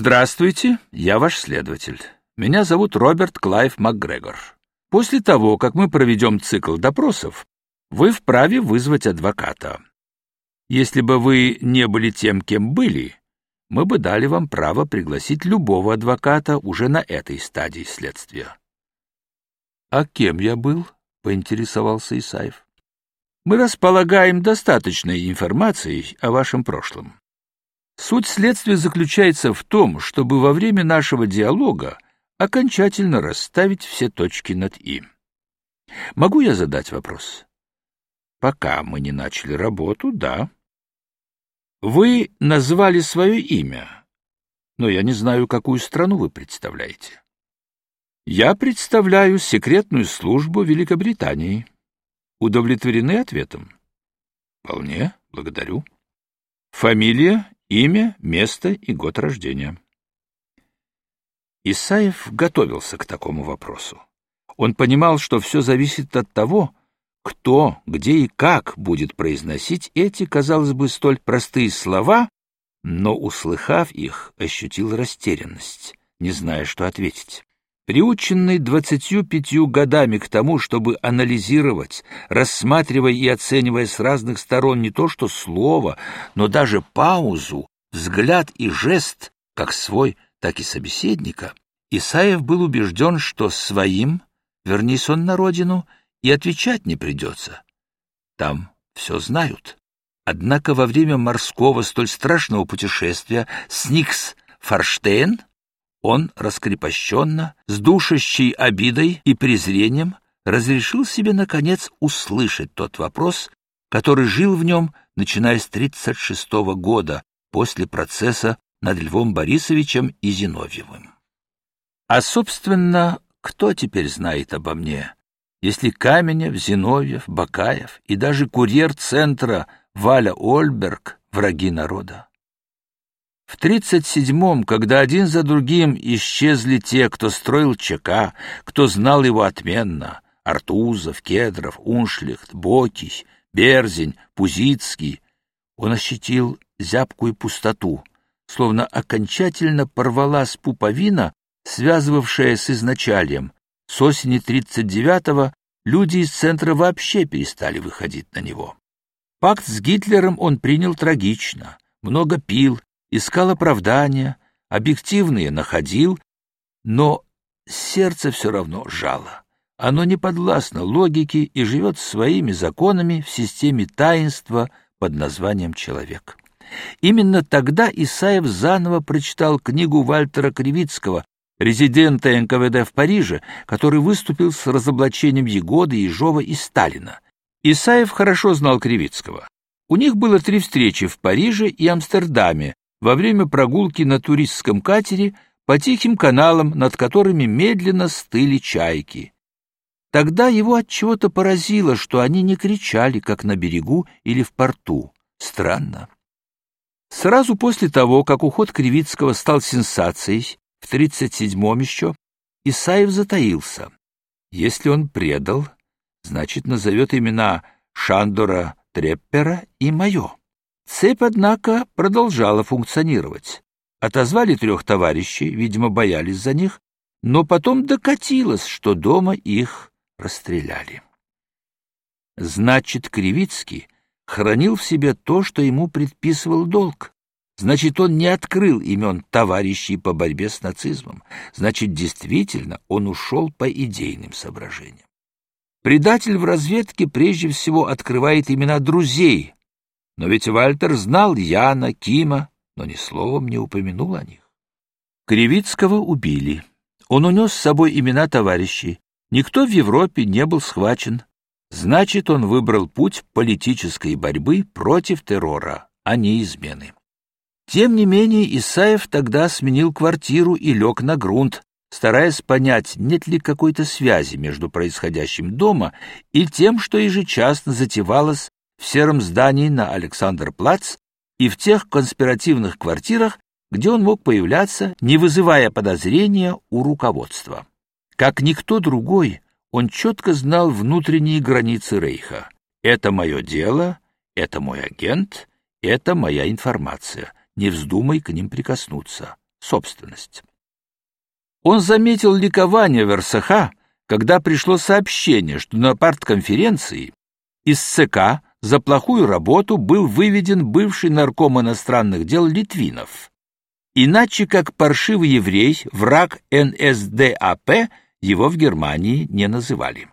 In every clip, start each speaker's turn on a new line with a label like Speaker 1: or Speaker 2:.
Speaker 1: Здравствуйте, я ваш следователь. Меня зовут Роберт Клайв МакГрегор. После того, как мы проведем цикл допросов, вы вправе вызвать адвоката. Если бы вы не были тем, кем были, мы бы дали вам право пригласить любого адвоката уже на этой стадии следствия. — А кем я был? — поинтересовался Исаев. — Мы располагаем достаточной информацией о вашем прошлом. Суть следствия заключается в том, чтобы во время нашего диалога окончательно расставить все точки над «и». Могу я задать вопрос? Пока мы не начали работу, да. Вы назвали свое имя, но я не знаю, какую страну вы представляете. Я представляю секретную службу Великобритании. Удовлетворены ответом? Вполне, благодарю. Фамилия Имя, место и год рождения. Исаев готовился к такому вопросу. Он понимал, что все зависит от того, кто, где и как будет произносить эти, казалось бы, столь простые слова, но, услыхав их, ощутил растерянность, не зная, что ответить. Приученный двадцатью пятью годами к тому, чтобы анализировать, рассматривая и оценивая с разных сторон не то что слово, но даже паузу, взгляд и жест, как свой, так и собеседника, Исаев был убежден, что своим, вернись он на родину, и отвечать не придется. Там все знают. Однако во время морского столь страшного путешествия Сникс Форштейн он раскрепощенно, с душащей обидой и презрением, разрешил себе, наконец, услышать тот вопрос, который жил в нем, начиная с 36 -го года, после процесса над Львом Борисовичем и Зиновьевым. А, собственно, кто теперь знает обо мне, если Каменев, Зиновьев, Бакаев и даже курьер центра Валя Ольберг — враги народа? В 37-м, когда один за другим исчезли те, кто строил ЧК, кто знал его отменно, Артузов, Кедров, Уншлихт, Бокий, Берзень, Пузицкий, он ощутил зябкую пустоту, словно окончательно порвалась пуповина, связывавшая с изначалием. С осени 39-го люди из центра вообще перестали выходить на него. Пакт с Гитлером он принял трагично, много пил, искал оправдания, объективные находил, но сердце все равно жало. Оно не подвластно логике и живет своими законами в системе таинства под названием «человек». Именно тогда Исаев заново прочитал книгу Вальтера Кривицкого, резидента НКВД в Париже, который выступил с разоблачением Егоды, Ежова и Сталина. Исаев хорошо знал Кривицкого. У них было три встречи в Париже и Амстердаме, во время прогулки на туристском катере по тихим каналам, над которыми медленно стыли чайки. Тогда его от чего-то поразило, что они не кричали, как на берегу или в порту. Странно. Сразу после того, как уход Кривицкого стал сенсацией, в 37-м еще, Исаев затаился. Если он предал, значит, назовет имена Шандора Треппера и мое. Цепь, однако, продолжала функционировать. Отозвали трех товарищей, видимо, боялись за них, но потом докатилось, что дома их расстреляли. Значит, Кривицкий хранил в себе то, что ему предписывал долг. Значит, он не открыл имен товарищей по борьбе с нацизмом. Значит, действительно, он ушел по идейным соображениям. Предатель в разведке прежде всего открывает имена друзей, но ведь Вальтер знал Яна, Кима, но ни словом не упомянул о них. Кривицкого убили. Он унес с собой имена товарищей. Никто в Европе не был схвачен. Значит, он выбрал путь политической борьбы против террора, а не измены. Тем не менее, Исаев тогда сменил квартиру и лег на грунт, стараясь понять, нет ли какой-то связи между происходящим дома и тем, что ежечасно затевалось в сером здании на Александр-Плац и в тех конспиративных квартирах, где он мог появляться, не вызывая подозрения у руководства. Как никто другой, он четко знал внутренние границы Рейха. Это мое дело, это мой агент, это моя информация. Не вздумай к ним прикоснуться. собственность. Он заметил ликование Версаха, когда пришло сообщение, что на партконференции из ЦК за плохую работу был выведен бывший нарком иностранных дел Литвинов. Иначе как паршивый еврей, враг НСДАП, его в Германии не называли.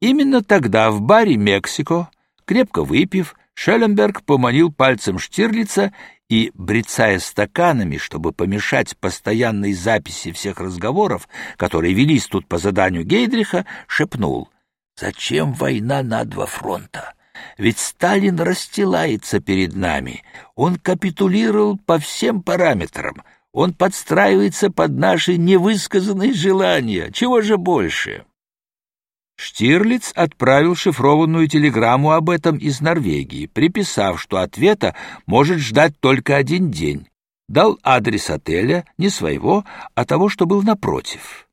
Speaker 1: Именно тогда в баре «Мексико», крепко выпив, Шелленберг поманил пальцем Штирлица и, брецая стаканами, чтобы помешать постоянной записи всех разговоров, которые велись тут по заданию Гейдриха, шепнул «Зачем война на два фронта? Ведь Сталин расстилается перед нами. Он капитулировал по всем параметрам. Он подстраивается под наши невысказанные желания. Чего же больше?» Штирлиц отправил шифрованную телеграмму об этом из Норвегии, приписав, что ответа может ждать только один день. Дал адрес отеля, не своего, а того, что был напротив.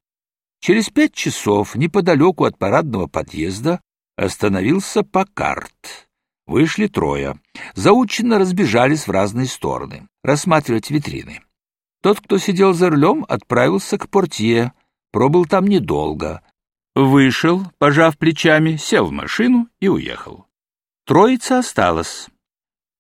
Speaker 1: Через пять часов неподалеку от парадного подъезда остановился Покарт. Вышли трое. Заученно разбежались в разные стороны, рассматривать витрины. Тот, кто сидел за рулем, отправился к портье, пробыл там недолго — Вышел, пожав плечами, сел в машину и уехал. Троица осталась.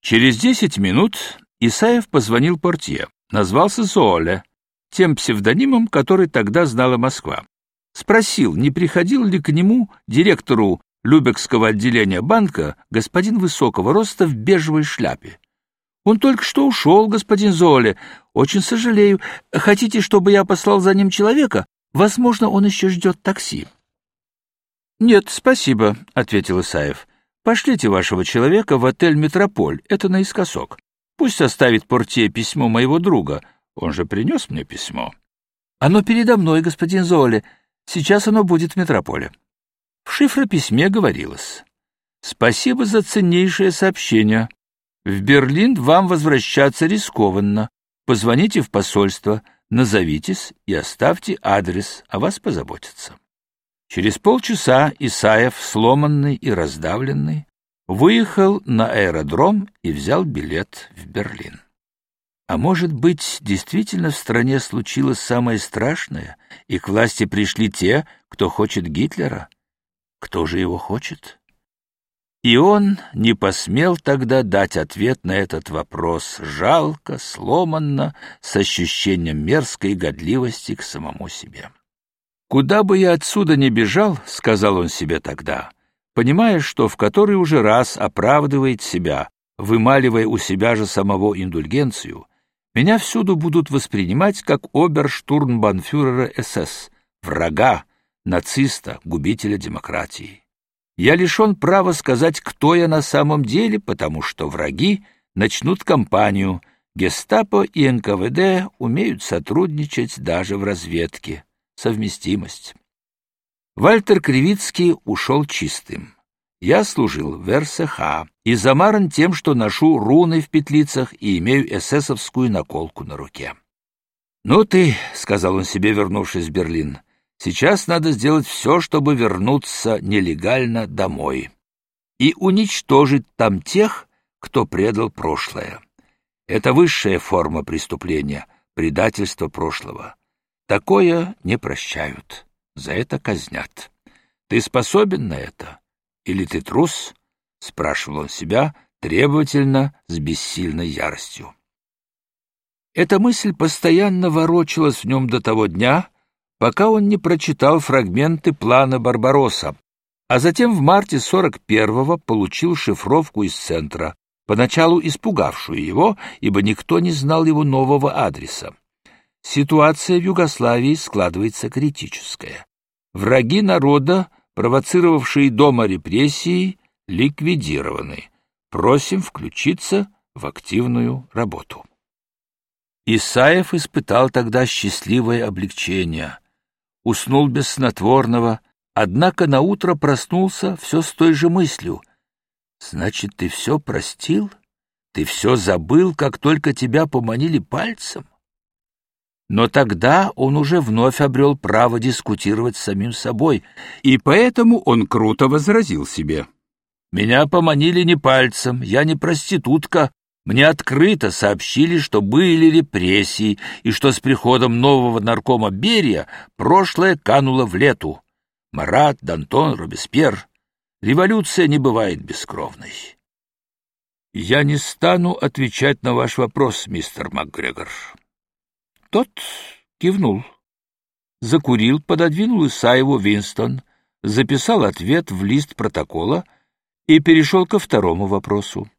Speaker 1: Через десять минут Исаев позвонил портье, назвался Зооле, тем псевдонимом, который тогда знала Москва. Спросил, не приходил ли к нему, директору Любекского отделения банка, господин высокого роста в бежевой шляпе. Он только что ушел, господин Зооле. Очень сожалею. Хотите, чтобы я послал за ним человека? Возможно, он еще ждет такси. Нет, спасибо, ответил Исаев. Пошлите вашего человека в отель Метрополь, это наискосок. Пусть оставит портье письмо моего друга. Он же принес мне письмо. Оно передо мной, господин Золи. Сейчас оно будет в Метрополе. В шифрописьме говорилось: Спасибо за ценнейшее сообщение. В Берлин вам возвращаться рискованно. Позвоните в посольство, назовитесь и оставьте адрес, о вас позаботятся. Через полчаса Исаев, сломанный и раздавленный, выехал на аэродром и взял билет в Берлин. А может быть, действительно в стране случилось самое страшное, и к власти пришли те, кто хочет Гитлера? Кто же его хочет? И он не посмел тогда дать ответ на этот вопрос, жалко, сломанно, с ощущением мерзкой годливости к самому себе. «Куда бы я отсюда ни бежал, — сказал он себе тогда, понимая, что в который уже раз оправдывает себя, вымаливая у себя же самого индульгенцию, меня всюду будут воспринимать как оберштурмбанфюрера СС, врага, нациста, губителя демократии. Я лишен права сказать, кто я на самом деле, потому что враги начнут кампанию, гестапо и НКВД умеют сотрудничать даже в разведке совместимость. Вальтер Кривицкий ушел чистым. Я служил в РСХ и замаран тем, что ношу руны в петлицах и имею эсэсовскую наколку на руке. «Ну ты», — сказал он себе, вернувшись в Берлин, — «сейчас надо сделать все, чтобы вернуться нелегально домой и уничтожить там тех, кто предал прошлое. Это высшая форма преступления — предательство прошлого. Такое не прощают, за это казнят. Ты способен на это? Или ты трус? — спрашивал он себя требовательно, с бессильной яростью. Эта мысль постоянно ворочалась в нем до того дня, пока он не прочитал фрагменты плана Барбаросса, а затем в марте 41-го получил шифровку из центра, поначалу испугавшую его, ибо никто не знал его нового адреса. Ситуация в Югославии складывается критическая. Враги народа, провоцировавшие дома репрессий, ликвидированы. Просим включиться в активную работу. Исаев испытал тогда счастливое облегчение. Уснул без снотворного, однако наутро проснулся все с той же мыслью. «Значит, ты все простил? Ты все забыл, как только тебя поманили пальцем?» Но тогда он уже вновь обрел право дискутировать с самим собой, и поэтому он круто возразил себе. «Меня поманили не пальцем, я не проститутка, Мне открыто сообщили, что были репрессии и что с приходом нового наркома Берия прошлое кануло в лету. Марат, Дантон, Робеспьер. Революция не бывает бескровной. Я не стану отвечать на ваш вопрос, мистер МакГрегор. Тот кивнул. Закурил, пододвинул Исаеву Винстон, записал ответ в лист протокола и перешел ко второму вопросу.